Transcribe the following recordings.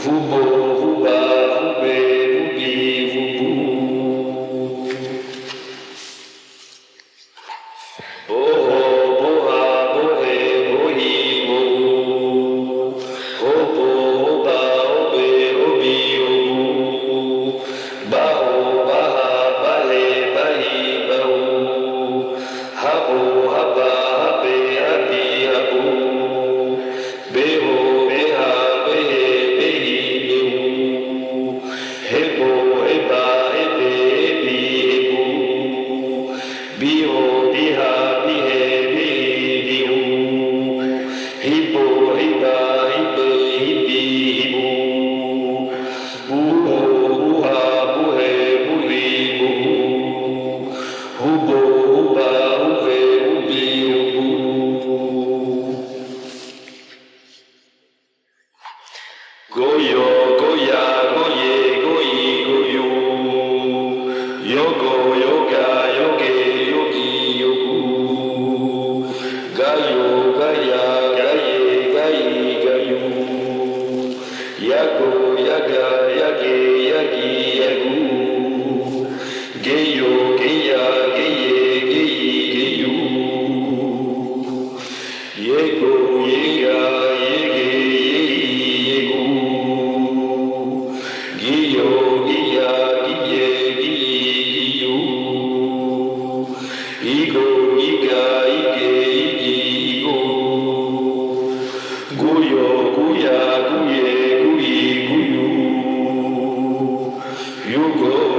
fu Yugo,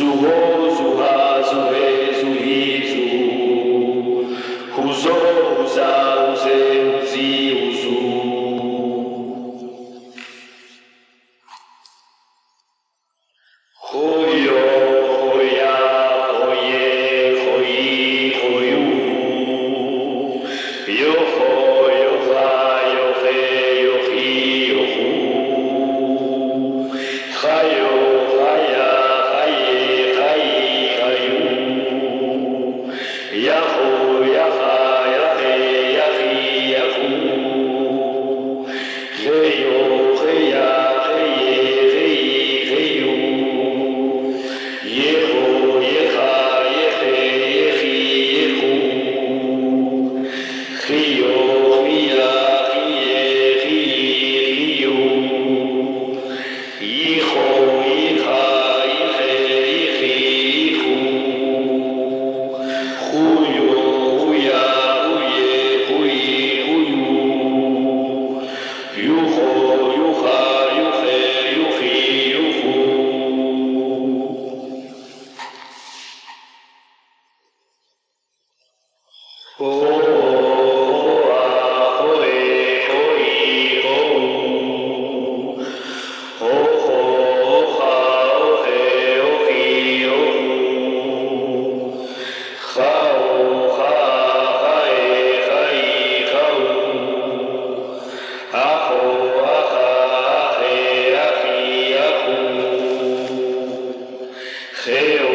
Revo, reva, Deseo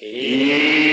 Koyo,